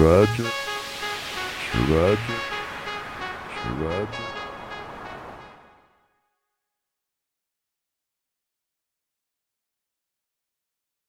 Roger. Roger. Roger.